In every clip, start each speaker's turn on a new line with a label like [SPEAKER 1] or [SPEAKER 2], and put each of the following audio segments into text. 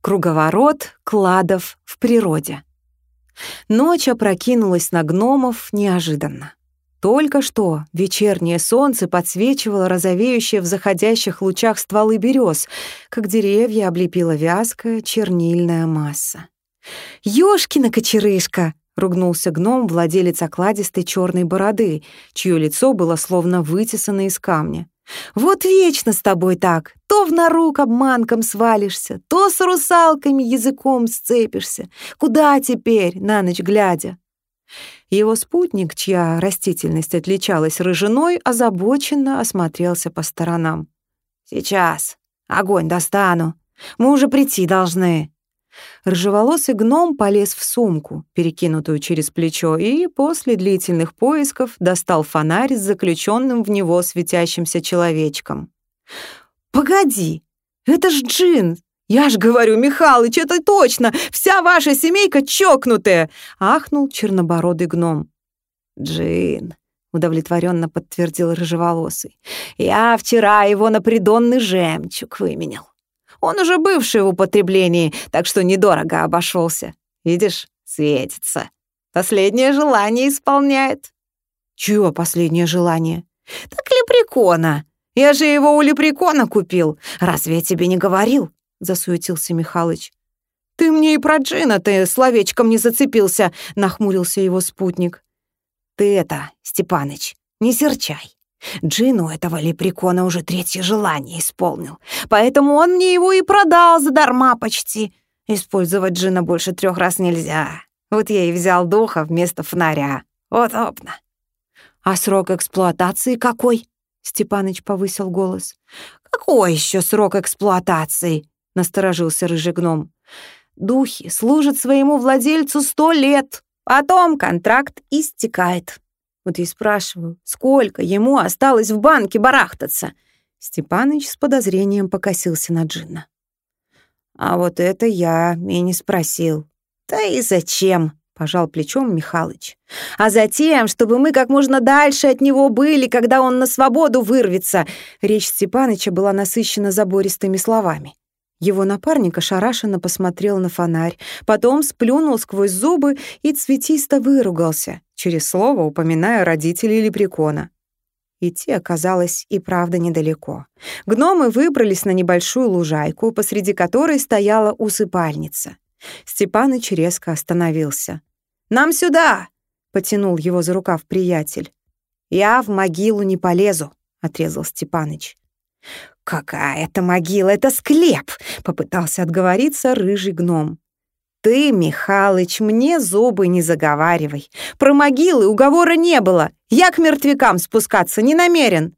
[SPEAKER 1] Круговорот кладов в природе. Ночь опрокинулась на гномов неожиданно. Только что вечернее солнце подсвечивало розовеющие в заходящих лучах стволы берез, как деревья облепила вязкая чернильная масса. «Ёшкина кочерышка!» — ругнулся гном, владелец окладистой черной бороды, чье лицо было словно вытесано из камня. «Вот вечно с тобой так. То в нору к обманкам свалишься, то с русалками языком сцепишься. Куда теперь, на ночь глядя?» Его спутник, чья растительность отличалась рыжиной, озабоченно осмотрелся по сторонам. «Сейчас. Огонь достану. Мы уже прийти должны». Рыжеволосый гном полез в сумку, перекинутую через плечо, и после длительных поисков достал фонарь с заключенным в него светящимся человечком. «Погоди, это ж джин! Я ж говорю, Михалыч, это точно! Вся ваша семейка чокнутая!» — ахнул чернобородый гном. «Джин», — удовлетворенно подтвердил рыжеволосый. «Я вчера его на придонный жемчуг выменял. Он уже бывший в употреблении, так что недорого обошелся. Видишь, светится. Последнее желание исполняет». «Чье последнее желание?» «Так лепрекона. Я же его у лепрекона купил. Разве я тебе не говорил?» — засуетился Михалыч. «Ты мне и про Джина ты словечком не зацепился», — нахмурился его спутник. «Ты это, Степаныч, не серчай. Джину этого лепрекона уже третье желание исполнил, поэтому он мне его и продал задарма почти. Использовать Джина больше трех раз нельзя. Вот я и взял духа вместо фонаря. Удобно». «А срок эксплуатации какой?» Степаныч повысил голос. «Какой еще срок эксплуатации?» — насторожился рыжий гном. «Духи служат своему владельцу сто лет, потом контракт истекает». Вот я спрашиваю, сколько ему осталось в банке барахтаться? Степаныч с подозрением покосился на Джина. «А вот это я и не спросил». «Да и зачем?» — пожал плечом Михалыч. «А затем, чтобы мы как можно дальше от него были, когда он на свободу вырвется». Речь Степаныча была насыщена забористыми словами. Его напарник ошарашенно посмотрел на фонарь, потом сплюнул сквозь зубы и цветисто выругался, через слово упоминая родителей лепрекона. Идти оказалось и правда недалеко. Гномы выбрались на небольшую лужайку, посреди которой стояла усыпальница. Степаныч резко остановился. «Нам сюда!» — потянул его за рукав приятель. «Я в могилу не полезу», — отрезал Степаныч. «Какая это могила? Это склеп!» — попытался отговориться рыжий гном. «Ты, Михалыч, мне зубы не заговаривай. Про могилы уговора не было. Я к мертвякам спускаться не намерен».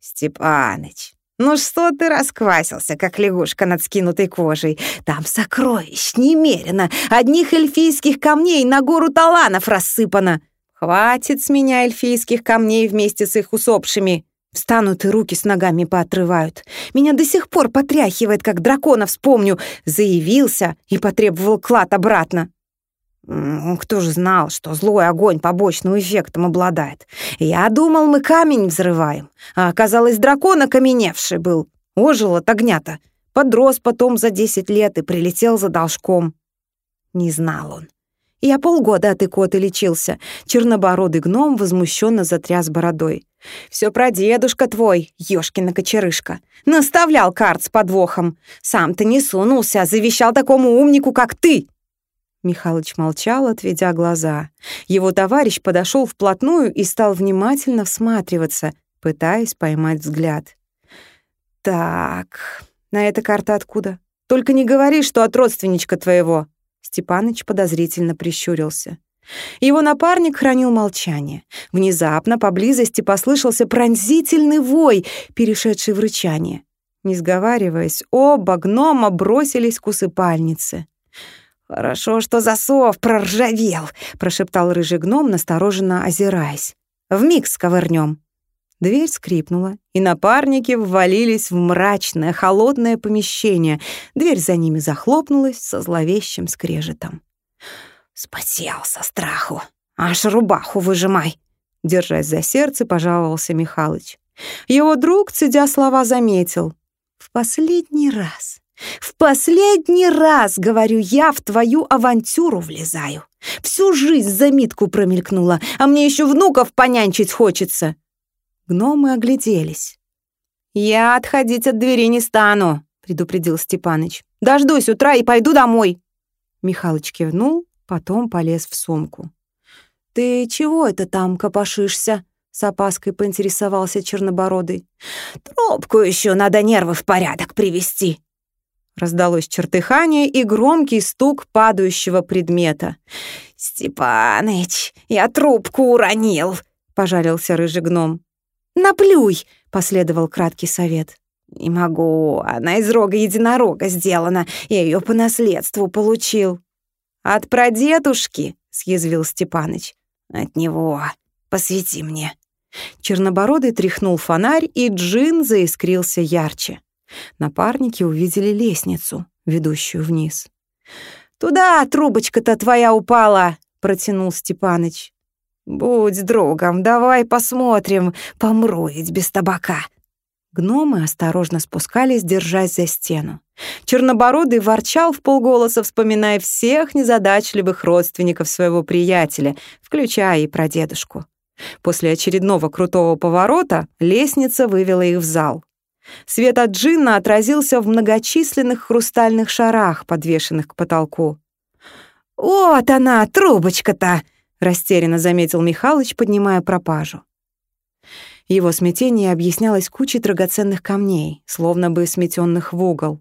[SPEAKER 1] «Степаныч, ну что ты расквасился, как лягушка над скинутой кожей? Там сокровищ немерено, одних эльфийских камней на гору таланов рассыпано. Хватит с меня эльфийских камней вместе с их усопшими. Встанут и руки с ногами поотрывают. Меня до сих пор потряхивает, как дракона вспомню. Заявился и потребовал клад обратно. Кто же знал, что злой огонь побочным эффектом обладает? Я думал, мы камень взрываем, а оказалось, дракон окаменевший был. Ожил от огня-то. Подрос потом за десять лет и прилетел за должком. Не знал он. Я полгода от икоты лечился. Чернобородый гном возмущенно затряс бородой. Все про дедушка твой, ёшкина кочерышка. Наставлял карт с подвохом. Сам-то не сунулся, а завещал такому умнику, как ты!» Михалыч молчал, отведя глаза. Его товарищ подошел вплотную и стал внимательно всматриваться, пытаясь поймать взгляд. «Так, на эта карта откуда? Только не говори, что от родственничка твоего!» Степаныч подозрительно прищурился. Его напарник хранил молчание. Внезапно поблизости послышался пронзительный вой, перешедший в рычание. Не сговариваясь, оба гнома бросились к усыпальнице. «Хорошо, что засов проржавел», — прошептал рыжий гном, настороженно озираясь. «Вмиг сковырнем». Дверь скрипнула, и напарники ввалились в мрачное, холодное помещение. Дверь за ними захлопнулась со зловещим скрежетом. «Спотел со страху! Аж рубаху выжимай!» Держась за сердце, пожаловался Михалыч. Его друг, цедя слова, заметил. «В последний раз В последний раз, говорю, я в твою авантюру влезаю. Всю жизнь за Митку промелькнула, а мне еще внуков понянчить хочется. Гномы огляделись. «Я отходить от двери не стану», — предупредил Степаныч. «Дождусь утра и пойду домой». Михалыч кивнул, потом полез в сумку. «Ты чего это там копошишься?» — с опаской поинтересовался Чернобородый. «Трубку еще надо нервы в порядок привести», Раздалось чертыхание и громкий стук падающего предмета. «Степаныч, я трубку уронил!» — пожалился рыжий гном. «Наплюй!» — последовал краткий совет. «Не могу, она из рога единорога сделана, я ее по наследству получил». «От прадедушки?» — съязвил Степаныч. «От него. Посвети мне». Чернобородый тряхнул фонарь, и джин заискрился ярче. Напарники увидели лестницу, ведущую вниз. «Туда трубочка-то твоя упала!» — протянул Степаныч. «Будь другом, давай посмотрим, помру без табака». Гномы осторожно спускались, держась за стену. Чернобородый ворчал в полголоса, вспоминая всех незадачливых родственников своего приятеля, включая и прадедушку. После очередного крутого поворота лестница вывела их в зал. Свет от джинна отразился в многочисленных хрустальных шарах, подвешенных к потолку. «Вот она, трубочка-то!» — растерянно заметил Михалыч, поднимая пропажу. Его смятение объяснялось кучей драгоценных камней, словно бы сметенных в угол.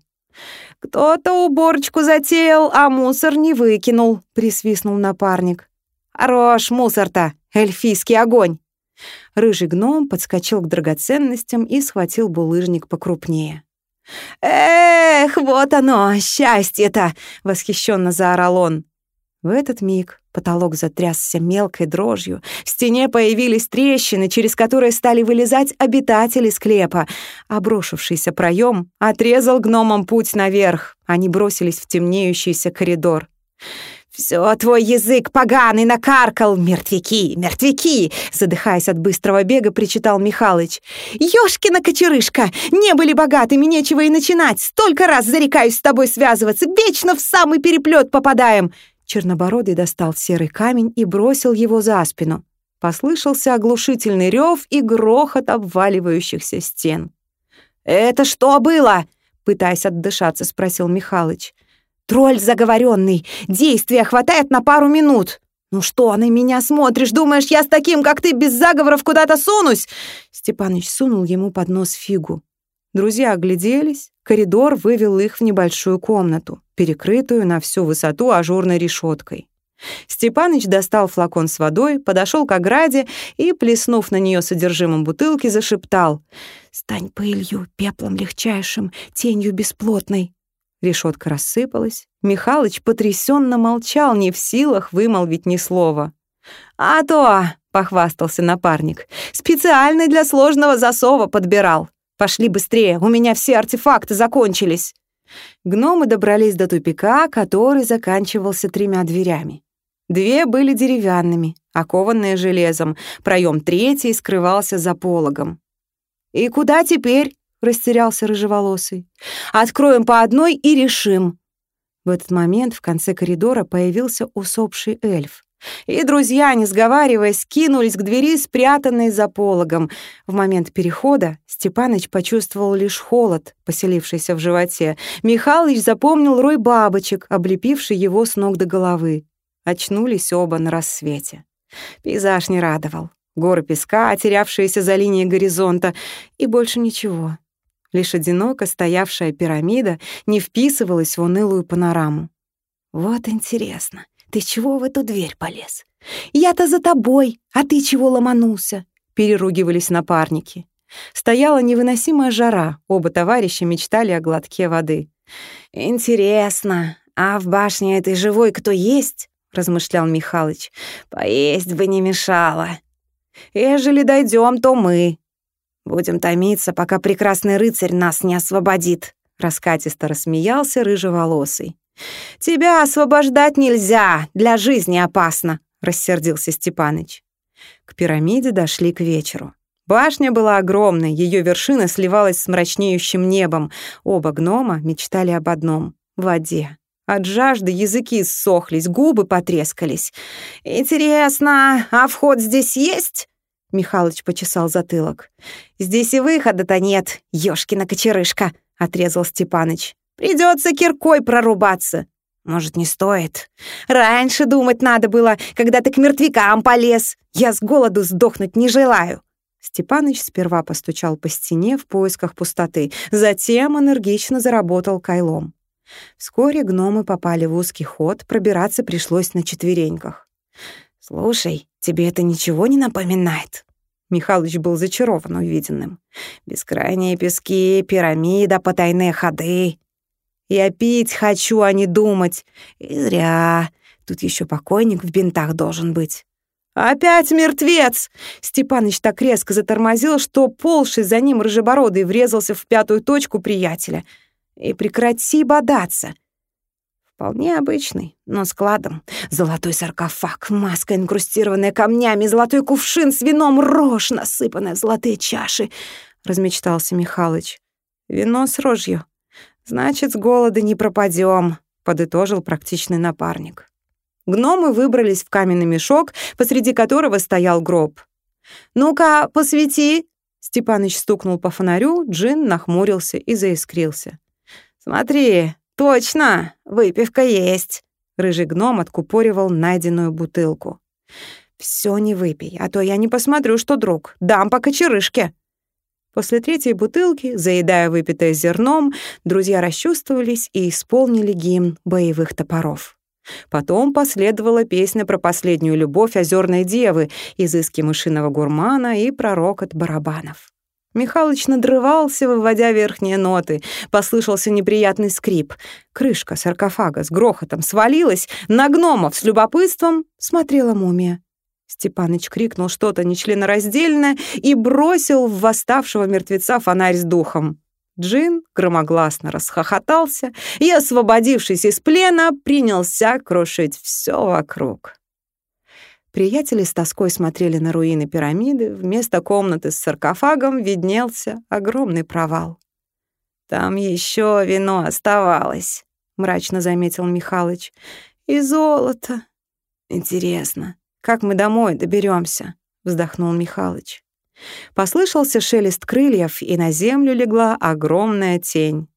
[SPEAKER 1] «Кто-то уборочку затеял, а мусор не выкинул», — присвистнул напарник. «Хорош мусор-то, эльфийский огонь!» Рыжий гном подскочил к драгоценностям и схватил булыжник покрупнее. «Эх, вот оно, счастье-то!» — восхищенно заорал он. В этот миг потолок затрясся мелкой дрожью, в стене появились трещины, через которые стали вылезать обитатели склепа. Обрушившийся проем отрезал гномам путь наверх. Они бросились в темнеющийся коридор. «Всё, твой язык поганый накаркал! Мертвяки, мертвяки!» Задыхаясь от быстрого бега, причитал Михалыч. «Ёшкина кочерышка! Не были богатыми, нечего и начинать! Столько раз зарекаюсь с тобой связываться! Вечно в самый переплет попадаем!» Чернобородый достал серый камень и бросил его за спину. Послышался оглушительный рев и грохот обваливающихся стен. «Это что было?» — пытаясь отдышаться, спросил Михалыч. Тролль заговоренный. Действия хватает на пару минут. Ну что, на меня смотришь? Думаешь, я с таким, как ты, без заговоров куда-то сунусь? Степаныч сунул ему под нос фигу. Друзья огляделись. Коридор вывел их в небольшую комнату, перекрытую на всю высоту ажурной решеткой. Степаныч достал флакон с водой, подошел к ограде и, плеснув на нее содержимым бутылки, зашептал «Стань пылью, пеплом легчайшим, тенью бесплотной». Решетка рассыпалась. Михалыч потрясенно молчал, не в силах вымолвить ни слова. «А то!» — похвастался напарник. «Специально для сложного засова подбирал. Пошли быстрее, у меня все артефакты закончились». Гномы добрались до тупика, который заканчивался тремя дверями. Две были деревянными, окованные железом, проем третий скрывался за пологом. «И куда теперь?» растерялся рыжеволосый. «Откроем по одной и решим». В этот момент в конце коридора появился усопший эльф. И друзья, не сговариваясь, кинулись к двери, спрятанной за пологом. В момент перехода Степаныч почувствовал лишь холод, поселившийся в животе. Михалыч запомнил рой бабочек, облепивший его с ног до головы. Очнулись оба на рассвете. Пейзаж не радовал. Горы песка, терявшиеся за линией горизонта, и больше ничего. Лишь одиноко стоявшая пирамида не вписывалась в унылую панораму. «Вот интересно, ты чего в эту дверь полез? Я-то за тобой, а ты чего ломанулся?» Переругивались напарники. Стояла невыносимая жара, оба товарища мечтали о глотке воды. «Интересно, а в башне этой живой кто есть?» — размышлял Михалыч. «Поесть бы не мешало. Ежели дойдем, то мы, «Будем томиться, пока прекрасный рыцарь нас не освободит», — раскатисто рассмеялся рыжеволосый. «Тебя освобождать нельзя, для жизни опасно», — рассердился Степаныч. К пирамиде дошли к вечеру. Башня была огромной, ее вершина сливалась с мрачнеющим небом. Оба гнома мечтали об одном — воде. От жажды языки ссохлись, губы потрескались. «Интересно, а вход здесь есть?» Михалыч почесал затылок. «Здесь и выхода-то нет, ёшкина кочерышка», — отрезал Степаныч. «Придётся киркой прорубаться». «Может, не стоит? Раньше думать надо было, когда ты к мертвякам полез. Я с голоду сдохнуть не желаю». Степаныч сперва постучал по стене в поисках пустоты, затем энергично заработал кайлом. Вскоре гномы попали в узкий ход, пробираться пришлось на четвереньках. «Слушай, тебе это ничего не напоминает?» Михалыч был зачарован увиденным. «Бескрайние пески, пирамида, потайные ходы. Я пить хочу, а не думать. И зря. Тут еще покойник в бинтах должен быть». «Опять мертвец!» Степаныч так резко затормозил, что полший за ним рыжебородый врезался в пятую точку приятеля — и прекрати бодаться. Вполне обычный, но складом. Золотой саркофаг, маска, инкрустированная камнями, золотой кувшин с вином, рожь, насыпанная в золотые чаши, — размечтался Михалыч. Вино с рожью. Значит, с голода не пропадем, подытожил практичный напарник. Гномы выбрались в каменный мешок, посреди которого стоял гроб. «Ну-ка, посвети!» Степаныч стукнул по фонарю, Джин нахмурился и заискрился. «Смотри, точно, выпивка есть!» Рыжий гном откупоривал найденную бутылку. «Всё не выпей, а то я не посмотрю, что друг. Дам по кочерышке!» После третьей бутылки, заедая выпитое зерном, друзья расчувствовались и исполнили гимн боевых топоров. Потом последовала песня про последнюю любовь озерной девы, изыски мышиного гурмана и пророкот барабанов. Михалыч надрывался, выводя верхние ноты. Послышался неприятный скрип. Крышка саркофага с грохотом свалилась. На гномов с любопытством смотрела мумия. Степаныч крикнул что-то нечленораздельное и бросил в восставшего мертвеца фонарь с духом. Джин громогласно расхохотался и, освободившись из плена, принялся крушить все вокруг. Приятели с тоской смотрели на руины пирамиды, вместо комнаты с саркофагом виднелся огромный провал. «Там еще вино оставалось», — мрачно заметил Михалыч. «И золото. Интересно, как мы домой доберемся? вздохнул Михалыч. Послышался шелест крыльев, и на землю легла огромная тень.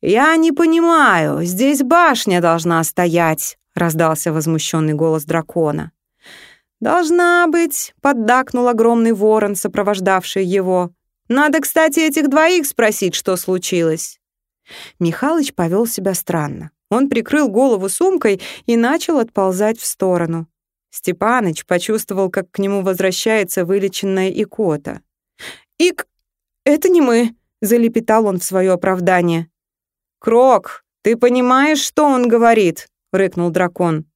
[SPEAKER 1] «Я не понимаю, здесь башня должна стоять», — раздался возмущенный голос дракона. «Должна быть», — поддакнул огромный ворон, сопровождавший его. «Надо, кстати, этих двоих спросить, что случилось». Михалыч повел себя странно. Он прикрыл голову сумкой и начал отползать в сторону. Степаныч почувствовал, как к нему возвращается вылеченная икота. «Ик, это не мы», — залепетал он в свое оправдание. «Крок, ты понимаешь, что он говорит?» — рыкнул дракон.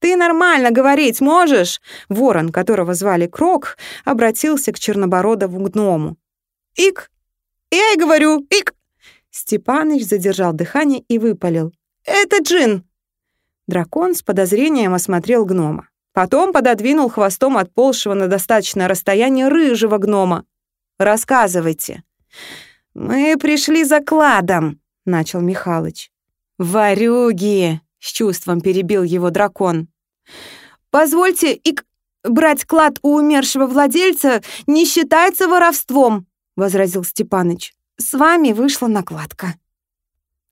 [SPEAKER 1] «Ты нормально говорить можешь?» Ворон, которого звали Крок, обратился к чернобородову гному. «Ик! Я и говорю, ик!» Степаныч задержал дыхание и выпалил. «Это Джин!» Дракон с подозрением осмотрел гнома. Потом пододвинул хвостом отползшего на достаточное расстояние рыжего гнома. «Рассказывайте». «Мы пришли за кладом», — начал Михалыч. «Варюги!» с чувством перебил его дракон. Позвольте и брать клад у умершего владельца не считается воровством, возразил Степаныч. С вами вышла накладка.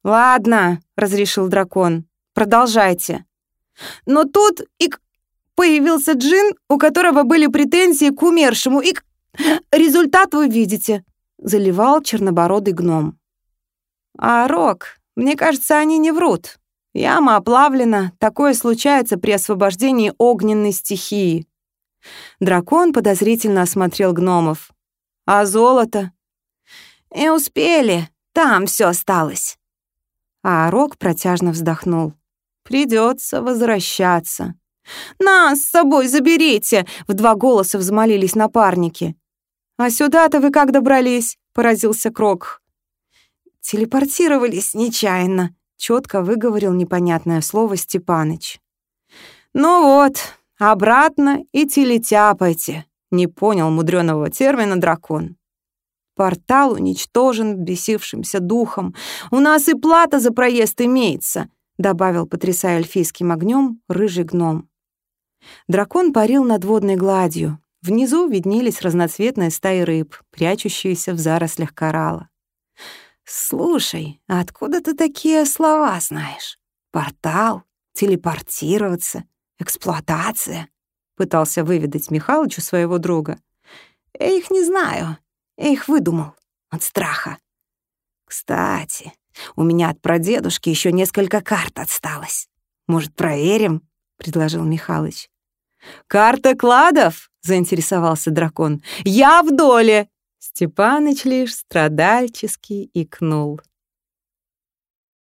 [SPEAKER 1] Ладно, разрешил дракон. Продолжайте. Но тут и появился джин, у которого были претензии к умершему, и результат вы видите, заливал чернобородый гном. А Рок, мне кажется, они не врут. Яма оплавлена, такое случается при освобождении огненной стихии. Дракон подозрительно осмотрел гномов. А золото? И успели, там все осталось. А Рок протяжно вздохнул. Придется возвращаться. «Нас с собой заберите!» — в два голоса взмолились напарники. «А сюда-то вы как добрались?» — поразился Крок. «Телепортировались нечаянно», Четко выговорил непонятное слово Степаныч. «Ну вот, обратно и телетяпайте», Не понял мудреного термина дракон. Портал уничтожен бесившимся духом. У нас и плата за проезд имеется, добавил, потрясая эльфийским огнем, рыжий гном. Дракон парил над водной гладью. Внизу виднелись разноцветные стаи рыб, прячущиеся в зарослях коралла. «Слушай, откуда ты такие слова знаешь? Портал, телепортироваться, эксплуатация?» Пытался выведать Михалыч у своего друга. «Я их не знаю. Я их выдумал. От страха. Кстати, у меня от прадедушки еще несколько карт осталось. Может, проверим?» — предложил Михалыч. «Карта кладов?» — заинтересовался дракон. «Я в доле!» Степаныч лишь страдальчески икнул.